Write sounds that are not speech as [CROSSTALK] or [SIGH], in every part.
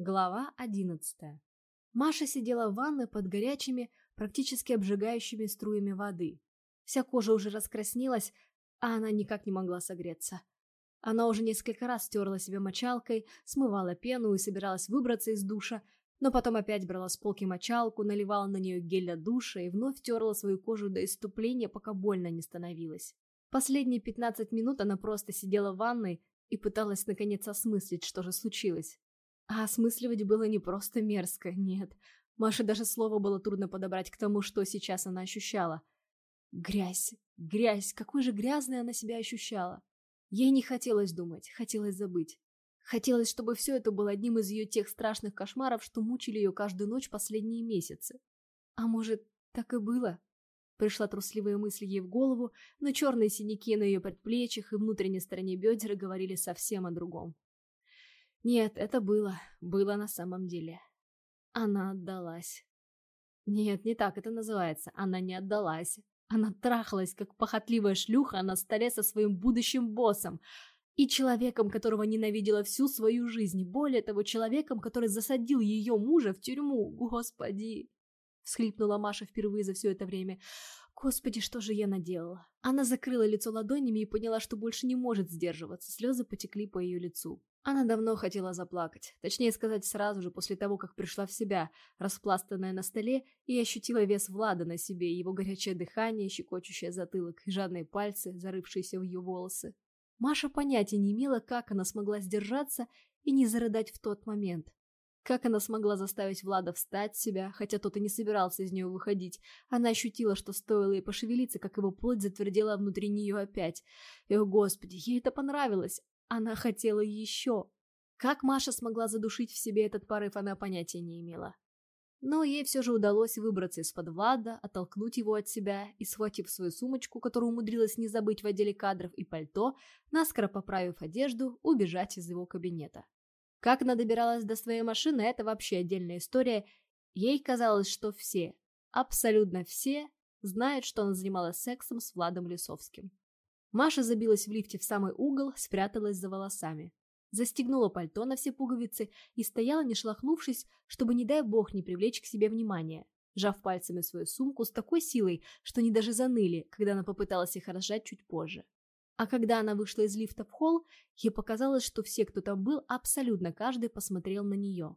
Глава одиннадцатая. Маша сидела в ванной под горячими, практически обжигающими струями воды. Вся кожа уже раскраснелась, а она никак не могла согреться. Она уже несколько раз стерла себе мочалкой, смывала пену и собиралась выбраться из душа, но потом опять брала с полки мочалку, наливала на нее гель для душа и вновь терла свою кожу до иступления, пока больно не становилось. Последние пятнадцать минут она просто сидела в ванной и пыталась наконец осмыслить, что же случилось. А осмысливать было не просто мерзко, нет. Маше даже слово было трудно подобрать к тому, что сейчас она ощущала. Грязь, грязь, какой же грязной она себя ощущала. Ей не хотелось думать, хотелось забыть. Хотелось, чтобы все это было одним из ее тех страшных кошмаров, что мучили ее каждую ночь последние месяцы. А может, так и было? Пришла трусливая мысль ей в голову, но черные синяки на ее предплечьях и внутренней стороне бедер говорили совсем о другом. Нет, это было, было на самом деле. Она отдалась. Нет, не так это называется. Она не отдалась. Она трахалась, как похотливая шлюха на столе со своим будущим боссом и человеком, которого ненавидела всю свою жизнь. Более того, человеком, который засадил ее мужа в тюрьму. Господи! Всхлипнула Маша впервые за все это время. Господи, что же я наделала? Она закрыла лицо ладонями и поняла, что больше не может сдерживаться. Слезы потекли по ее лицу. Она давно хотела заплакать, точнее сказать сразу же после того, как пришла в себя, распластанная на столе, и ощутила вес Влада на себе, его горячее дыхание, щекочущее затылок и жадные пальцы, зарывшиеся в ее волосы. Маша понятия не имела, как она смогла сдержаться и не зарыдать в тот момент. Как она смогла заставить Влада встать с себя, хотя тот и не собирался из нее выходить. Она ощутила, что стоило ей пошевелиться, как его плоть затвердела внутри нее опять. И, о господи, ей это понравилось. Она хотела еще. Как Маша смогла задушить в себе этот порыв, она понятия не имела. Но ей все же удалось выбраться из-под Влада, оттолкнуть его от себя и, схватив свою сумочку, которую умудрилась не забыть в отделе кадров, и пальто, наскоро поправив одежду, убежать из его кабинета. Как она добиралась до своей машины, это вообще отдельная история. Ей казалось, что все, абсолютно все, знают, что она занималась сексом с Владом Лисовским. Маша забилась в лифте в самый угол, спряталась за волосами. Застегнула пальто на все пуговицы и стояла, не шлахнувшись, чтобы, не дай бог, не привлечь к себе внимания, сжав пальцами свою сумку с такой силой, что они даже заныли, когда она попыталась их разжать чуть позже. А когда она вышла из лифта в холл, ей показалось, что все, кто там был, абсолютно каждый посмотрел на нее.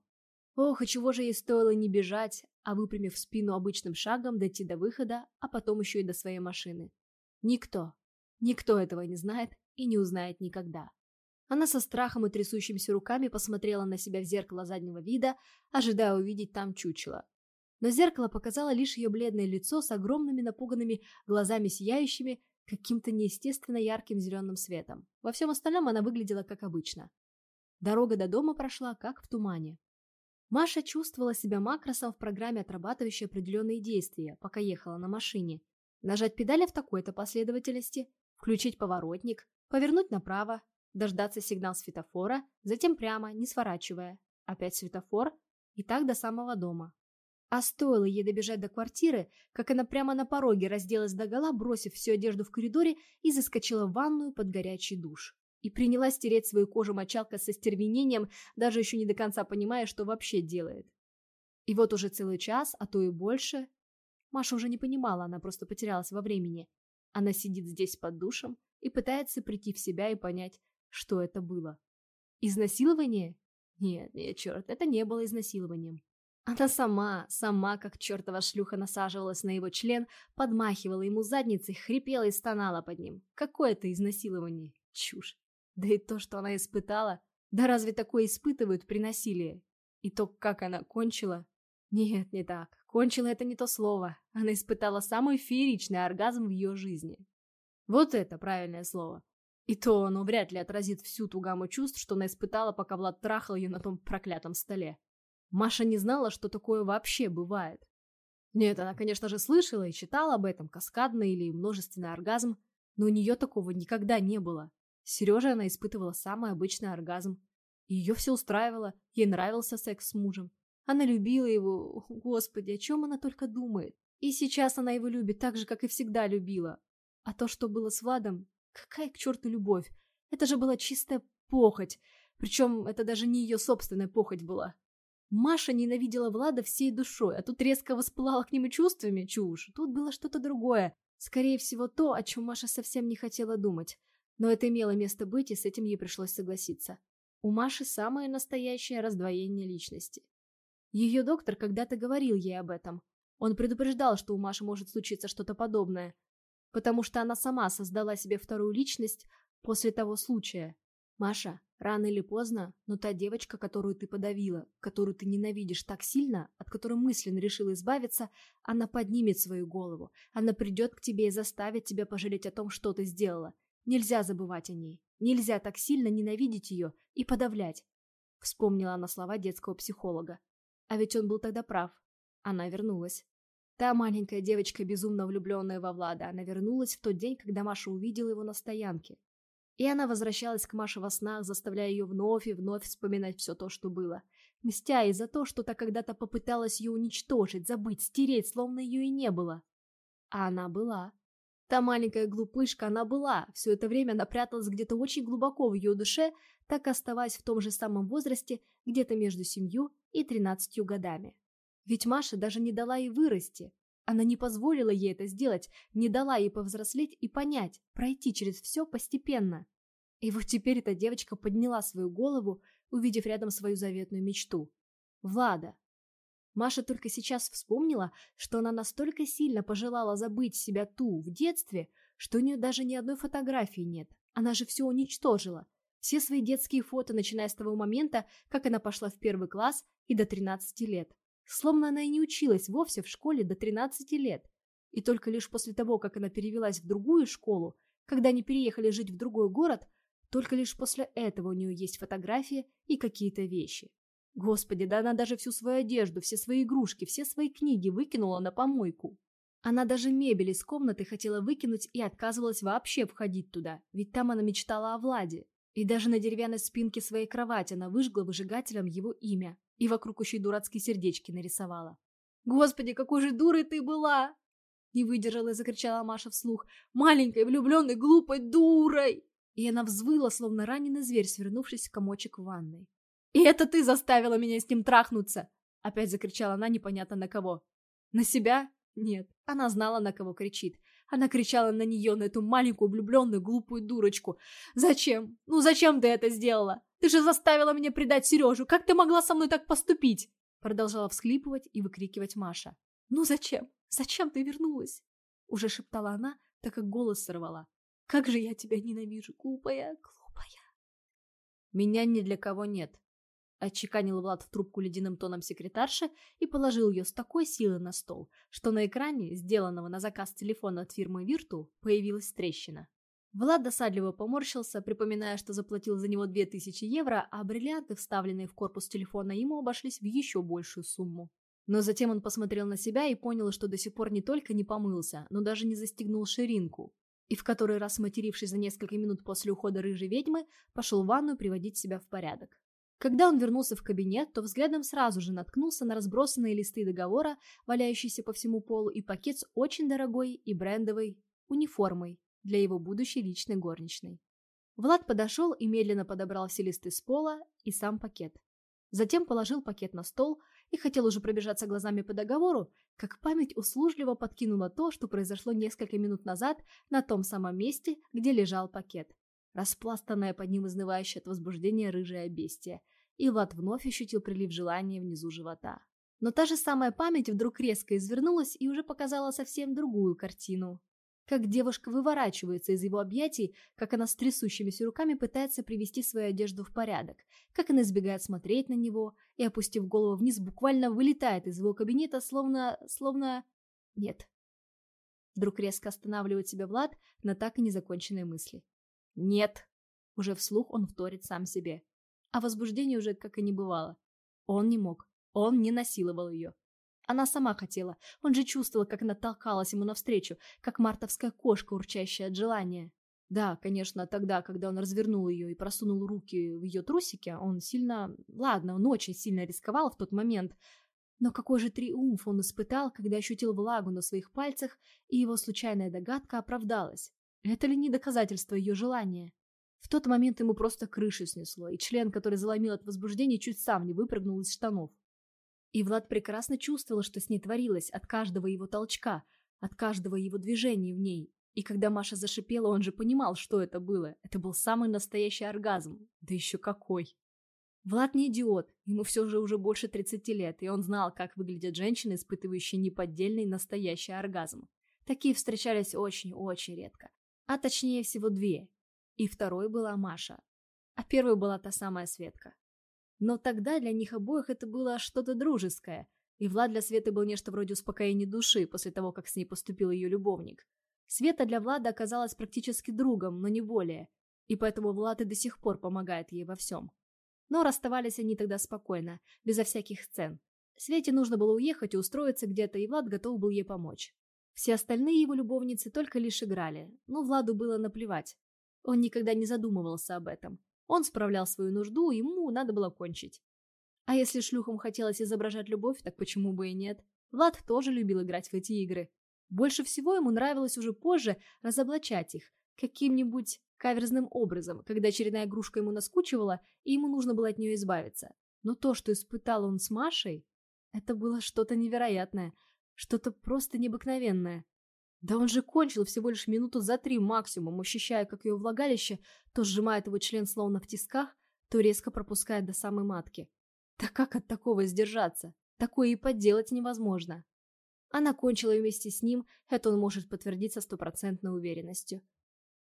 Ох, и чего же ей стоило не бежать, а выпрямив спину обычным шагом дойти до выхода, а потом еще и до своей машины. Никто, Никто этого не знает и не узнает никогда. Она со страхом и трясущимися руками посмотрела на себя в зеркало заднего вида, ожидая увидеть там чучело. Но зеркало показало лишь ее бледное лицо с огромными напуганными глазами сияющими каким-то неестественно ярким зеленым светом. Во всем остальном она выглядела как обычно. Дорога до дома прошла как в тумане. Маша чувствовала себя макросом в программе, отрабатывающей определенные действия, пока ехала на машине. Нажать педали в такой-то последовательности, включить поворотник, повернуть направо, дождаться сигнал светофора, затем прямо, не сворачивая, опять светофор и так до самого дома. А стоило ей добежать до квартиры, как она прямо на пороге разделась догола, бросив всю одежду в коридоре и заскочила в ванную под горячий душ. И принялась стереть свою кожу мочалкой со стервенением, даже еще не до конца понимая, что вообще делает. И вот уже целый час, а то и больше. Маша уже не понимала, она просто потерялась во времени. Она сидит здесь под душем и пытается прийти в себя и понять, что это было. Изнасилование? Нет, нет, черт, это не было изнасилованием. Она сама, сама, как чертова шлюха, насаживалась на его член, подмахивала ему задницей, хрипела и стонала под ним. Какое это изнасилование? Чушь. Да и то, что она испытала. Да разве такое испытывают при насилии? И то, как она кончила. Нет, не так. Кончила это не то слово. Она испытала самый фееричный оргазм в ее жизни. Вот это правильное слово. И то оно вряд ли отразит всю ту гамму чувств, что она испытала, пока Влад трахал ее на том проклятом столе. Маша не знала, что такое вообще бывает. Нет, она, конечно же, слышала и читала об этом, каскадный или множественный оргазм, но у нее такого никогда не было. Сережа она испытывала самый обычный оргазм. Ее все устраивало, ей нравился секс с мужем. Она любила его. [LAUGHS] Господи, о чем она только думает. И сейчас она его любит так же, как и всегда любила. А то, что было с Владом, какая к черту любовь? Это же была чистая похоть. Причем это даже не ее собственная похоть была. Маша ненавидела Влада всей душой, а тут резко воспылала к нему чувствами. Чушь. Тут было что-то другое. Скорее всего, то, о чем Маша совсем не хотела думать. Но это имело место быть, и с этим ей пришлось согласиться. У Маши самое настоящее раздвоение личности. Ее доктор когда-то говорил ей об этом. Он предупреждал, что у Маши может случиться что-то подобное, потому что она сама создала себе вторую личность после того случая. Маша, рано или поздно, но та девочка, которую ты подавила, которую ты ненавидишь так сильно, от которой мысленно решила избавиться, она поднимет свою голову. Она придет к тебе и заставит тебя пожалеть о том, что ты сделала. Нельзя забывать о ней. Нельзя так сильно ненавидеть ее и подавлять. Вспомнила она слова детского психолога. А ведь он был тогда прав. Она вернулась. Та маленькая девочка, безумно влюбленная во Влада, она вернулась в тот день, когда Маша увидела его на стоянке. И она возвращалась к Маше во снах, заставляя ее вновь и вновь вспоминать все то, что было. Мстя ей за то, что та когда-то попыталась ее уничтожить, забыть, стереть, словно ее и не было. А она была. Та маленькая глупышка, она была. Все это время она пряталась где-то очень глубоко в ее душе, так оставаясь в том же самом возрасте, где-то между семью и тринадцатью годами. Ведь Маша даже не дала ей вырасти. Она не позволила ей это сделать, не дала ей повзрослеть и понять, пройти через все постепенно. И вот теперь эта девочка подняла свою голову, увидев рядом свою заветную мечту. Влада. Маша только сейчас вспомнила, что она настолько сильно пожелала забыть себя ту в детстве, что у нее даже ни одной фотографии нет. Она же все уничтожила. Все свои детские фото, начиная с того момента, как она пошла в первый класс и до 13 лет. Словно она и не училась вовсе в школе до 13 лет. И только лишь после того, как она перевелась в другую школу, когда они переехали жить в другой город, только лишь после этого у нее есть фотографии и какие-то вещи. Господи, да она даже всю свою одежду, все свои игрушки, все свои книги выкинула на помойку. Она даже мебель из комнаты хотела выкинуть и отказывалась вообще входить туда, ведь там она мечтала о Владе. И даже на деревянной спинке своей кровати она выжгла выжигателем его имя и вокруг еще и дурацкие сердечки нарисовала. «Господи, какой же дурой ты была!» Не выдержала и закричала Маша вслух. «Маленькой, влюбленной, глупой дурой!» И она взвыла, словно раненый зверь, свернувшись в комочек в ванной. «И это ты заставила меня с ним трахнуться!» Опять закричала она непонятно на кого. «На себя? Нет». Она знала, на кого кричит. Она кричала на нее, на эту маленькую, влюбленную, глупую дурочку. «Зачем? Ну зачем ты это сделала? Ты же заставила меня предать Сережу! Как ты могла со мной так поступить?» Продолжала всхлипывать и выкрикивать Маша. «Ну зачем? Зачем ты вернулась?» Уже шептала она, так как голос сорвала. «Как же я тебя ненавижу, глупая, глупая!» «Меня ни для кого нет», Отчеканил Влад в трубку ледяным тоном секретарши и положил ее с такой силой на стол, что на экране, сделанного на заказ телефона от фирмы Вирту, появилась трещина. Влад досадливо поморщился, припоминая, что заплатил за него 2000 евро, а бриллианты, вставленные в корпус телефона, ему обошлись в еще большую сумму. Но затем он посмотрел на себя и понял, что до сих пор не только не помылся, но даже не застегнул ширинку. И в который раз, матерившись за несколько минут после ухода рыжей ведьмы, пошел в ванную приводить себя в порядок. Когда он вернулся в кабинет, то взглядом сразу же наткнулся на разбросанные листы договора, валяющиеся по всему полу, и пакет с очень дорогой и брендовой униформой для его будущей личной горничной. Влад подошел и медленно подобрал все листы с пола и сам пакет. Затем положил пакет на стол и хотел уже пробежаться глазами по договору, как память услужливо подкинула то, что произошло несколько минут назад на том самом месте, где лежал пакет. Распластанная под ним изнывающая от возбуждения рыжая бестия, и Влад вновь ощутил прилив желания внизу живота. Но та же самая память вдруг резко извернулась и уже показала совсем другую картину. Как девушка выворачивается из его объятий, как она с трясущимися руками пытается привести свою одежду в порядок, как она избегает смотреть на него и, опустив голову вниз, буквально вылетает из его кабинета, словно... словно... Нет. Вдруг резко останавливает себя Влад на так и незаконченной мысли. Нет. Уже вслух он вторит сам себе а возбуждения уже как и не бывало. Он не мог, он не насиловал ее. Она сама хотела, он же чувствовал, как она толкалась ему навстречу, как мартовская кошка, урчащая от желания. Да, конечно, тогда, когда он развернул ее и просунул руки в ее трусики, он сильно... Ладно, он очень сильно рисковал в тот момент, но какой же триумф он испытал, когда ощутил влагу на своих пальцах, и его случайная догадка оправдалась. Это ли не доказательство ее желания? В тот момент ему просто крышу снесло, и член, который заломил от возбуждения, чуть сам не выпрыгнул из штанов. И Влад прекрасно чувствовал, что с ней творилось от каждого его толчка, от каждого его движения в ней. И когда Маша зашипела, он же понимал, что это было. Это был самый настоящий оргазм. Да еще какой! Влад не идиот, ему все же уже больше 30 лет, и он знал, как выглядят женщины, испытывающие неподдельный настоящий оргазм. Такие встречались очень-очень редко. А точнее всего две. И второй была Маша. А первой была та самая Светка. Но тогда для них обоих это было что-то дружеское, и Влад для Светы был нечто вроде успокоения души после того, как с ней поступил ее любовник. Света для Влада оказалась практически другом, но не более, и поэтому Влад и до сих пор помогает ей во всем. Но расставались они тогда спокойно, безо всяких сцен. Свете нужно было уехать и устроиться где-то, и Влад готов был ей помочь. Все остальные его любовницы только лишь играли, но Владу было наплевать. Он никогда не задумывался об этом. Он справлял свою нужду, ему надо было кончить. А если шлюхам хотелось изображать любовь, так почему бы и нет? Влад тоже любил играть в эти игры. Больше всего ему нравилось уже позже разоблачать их каким-нибудь каверзным образом, когда очередная игрушка ему наскучивала, и ему нужно было от нее избавиться. Но то, что испытал он с Машей, это было что-то невероятное, что-то просто необыкновенное. Да он же кончил всего лишь минуту за три максимум, ощущая, как ее влагалище то сжимает его член словно в тисках, то резко пропускает до самой матки. Да как от такого сдержаться? Такое и подделать невозможно. Она кончила вместе с ним, это он может подтвердить со стопроцентной уверенностью.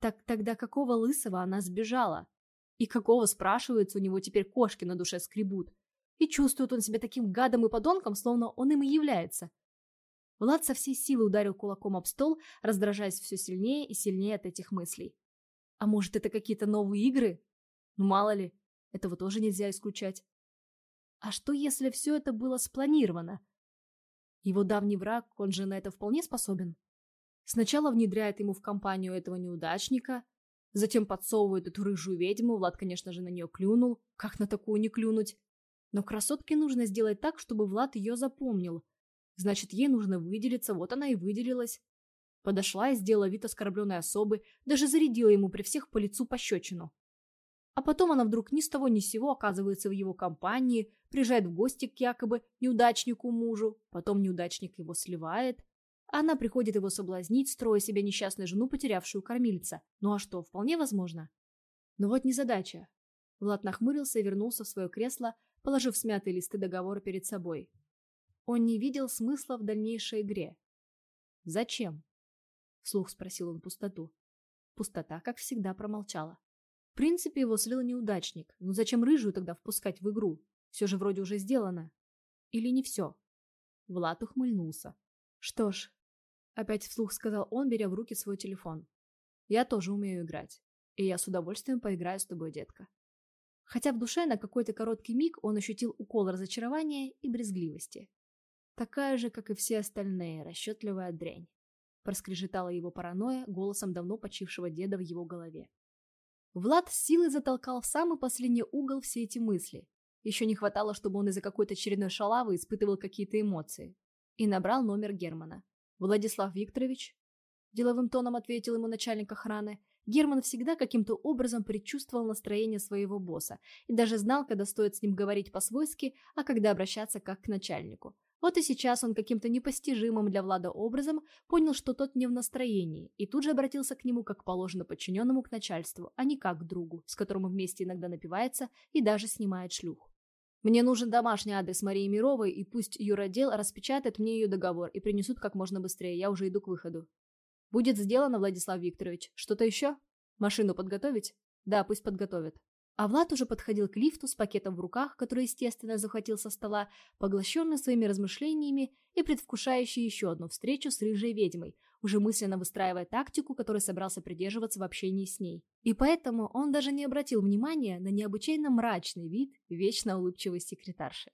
Так тогда какого лысого она сбежала? И какого, спрашивается, у него теперь кошки на душе скребут? И чувствует он себя таким гадом и подонком, словно он им и является – Влад со всей силы ударил кулаком об стол, раздражаясь все сильнее и сильнее от этих мыслей. А может, это какие-то новые игры? Ну, мало ли, этого тоже нельзя исключать. А что, если все это было спланировано? Его давний враг, он же на это вполне способен. Сначала внедряет ему в компанию этого неудачника, затем подсовывает эту рыжую ведьму, Влад, конечно же, на нее клюнул. Как на такую не клюнуть? Но красотке нужно сделать так, чтобы Влад ее запомнил – Значит, ей нужно выделиться, вот она и выделилась. Подошла и сделала вид оскорбленной особы, даже зарядила ему при всех по лицу пощечину. А потом она вдруг ни с того ни с сего оказывается в его компании, приезжает в гости к якобы неудачнику мужу, потом неудачник его сливает, она приходит его соблазнить, строя себя несчастную жену, потерявшую кормильца. Ну а что, вполне возможно. Но вот незадача. Влад нахмурился и вернулся в свое кресло, положив смятые листы договора перед собой. Он не видел смысла в дальнейшей игре. «Зачем?» — вслух спросил он пустоту. Пустота, как всегда, промолчала. В принципе, его слил неудачник. Но зачем рыжую тогда впускать в игру? Все же вроде уже сделано. Или не все? Влад ухмыльнулся. «Что ж», — опять вслух сказал он, беря в руки свой телефон. «Я тоже умею играть. И я с удовольствием поиграю с тобой, детка». Хотя в душе на какой-то короткий миг он ощутил укол разочарования и брезгливости. Такая же, как и все остальные, расчетливая дрянь. Проскрежетала его паранойя голосом давно почившего деда в его голове. Влад с силой затолкал в самый последний угол все эти мысли. Еще не хватало, чтобы он из-за какой-то очередной шалавы испытывал какие-то эмоции. И набрал номер Германа. «Владислав Викторович?» Деловым тоном ответил ему начальник охраны. Герман всегда каким-то образом предчувствовал настроение своего босса и даже знал, когда стоит с ним говорить по-свойски, а когда обращаться как к начальнику. Вот и сейчас он каким-то непостижимым для Влада образом понял, что тот не в настроении, и тут же обратился к нему как положено подчиненному к начальству, а не как к другу, с которым вместе иногда напивается и даже снимает шлюх. Мне нужен домашний адрес Марии Мировой, и пусть юродел распечатает мне ее договор и принесут как можно быстрее, я уже иду к выходу. Будет сделано, Владислав Викторович. Что-то еще? Машину подготовить? Да, пусть подготовят. А Влад уже подходил к лифту с пакетом в руках, который, естественно, захватил со стола, поглощенный своими размышлениями и предвкушающий еще одну встречу с рыжей ведьмой, уже мысленно выстраивая тактику, которой собрался придерживаться в общении с ней. И поэтому он даже не обратил внимания на необычайно мрачный вид вечно улыбчивой секретарши.